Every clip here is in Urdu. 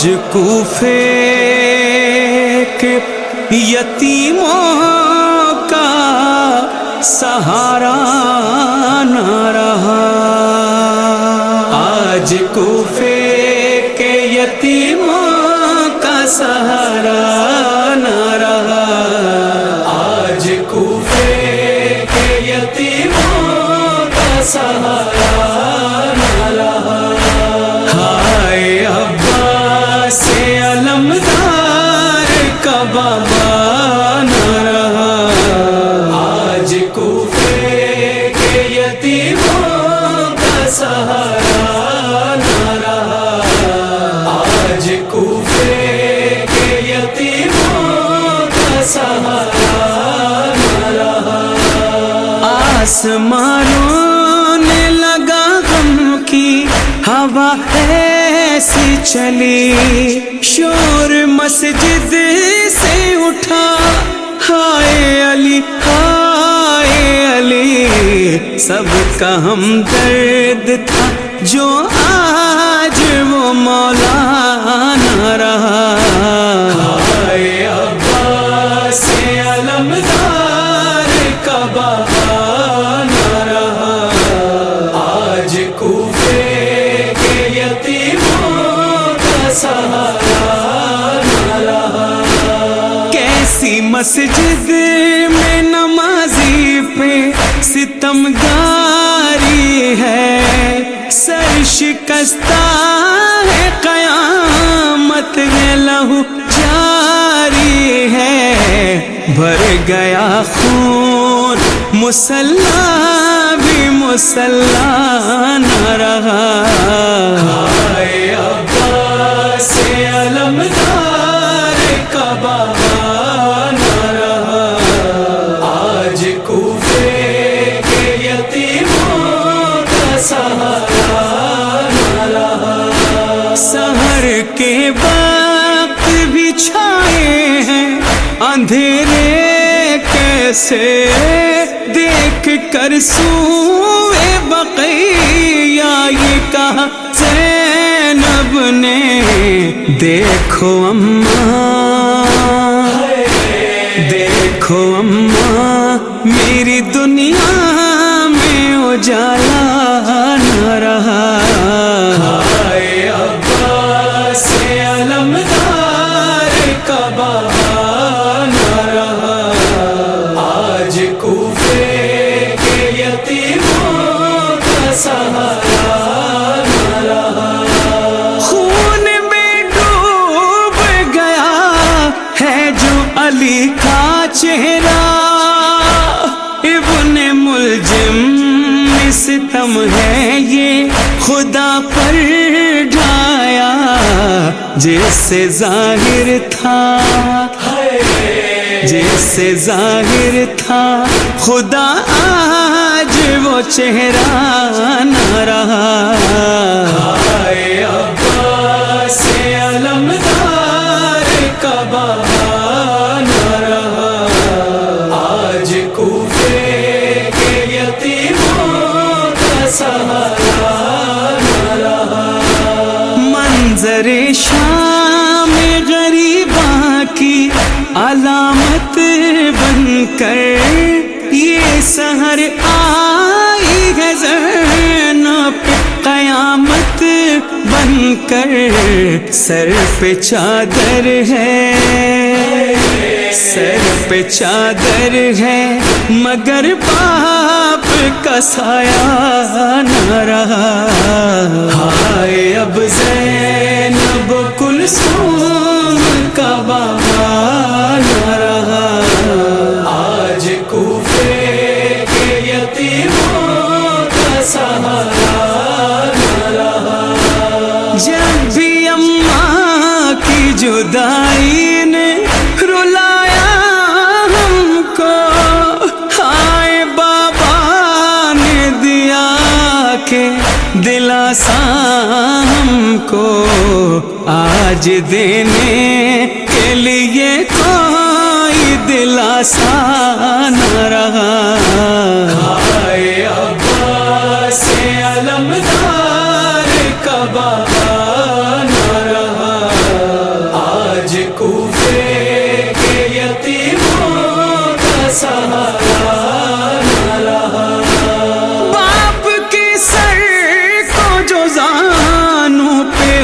آج کوفے کے یتیموں کا سہارا نہ رہا۔ آج کوفے کے یتیموں کا سہارا نہ رہا۔ آج کوفے کے یتیموں کا سہارا نہ رہا۔ ہائے ابا آسمانوں نے لگا غم کی ہوا ایسی چلی۔ شور مسجد سے اٹھا۔ ہائے علی ہائے علی۔ سب کا ہم درد تھا جو مسجد میں نمازی پہ ستم گاری ہے۔ سر شکستہ ہے، قیامت میں لہو جاری ہے۔ بھر گیا خون، مسلح بھی مسلح نہ رہا۔ ہائے سہر کے وقت بھی چھائے ہیں۔ اندھیرے کیسے دیکھ کر سوئے بقیہ یہ کہا زینب نے دیکھو اماں دیکھو اماں، میری دنیا میں اجالا نہ رہا۔ ستم ہے یہ خدا پر ڈھایا، جیسے ظاہر تھا۔ جیسے ظاہر تھا۔ خدا آج وہ چہرہ نہ رہا۔ کر یہ سہر آئی ہے زینب، قیامت بن کر سر پہ چادر ہے۔ سر پہ چادر ہے، مگر باپ کا سایہ نہ رہا۔ ہائے اب زینب، کلثوم کا بابا بابا ہم کو آج دینے کے لیے کوئی دلاسا نہ رہا۔ ہائے عباس علمدار کباب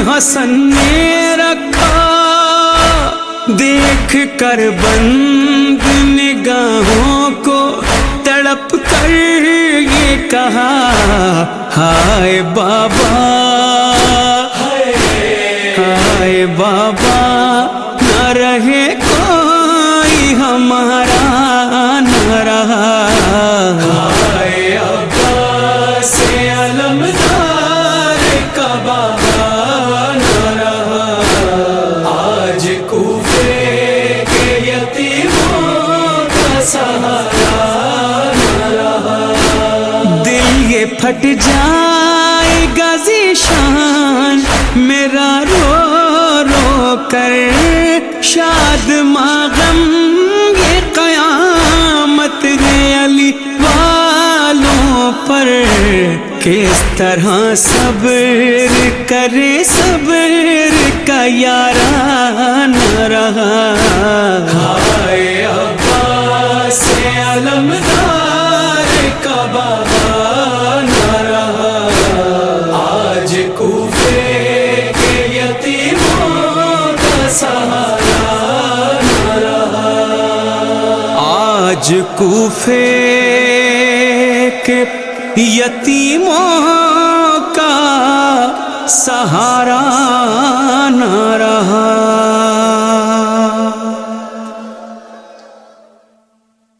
حسن نے رکھا، دیکھ کر بند نگاہوں کو تڑپ کر یہ کہا، ہائے بابا ہائے بابا، نہ رہے کوئی ہمارا دل یہ پھٹ جائے گا شان میرا رو رو کر شاد ماغم یہ قیامت ہے علی والوں پر۔ کس طرح صبر کرے، صبر کا یاران رہا۔ ہائے عباس علمدار کوفے کے یتیموں کا سہارا نہ رہا۔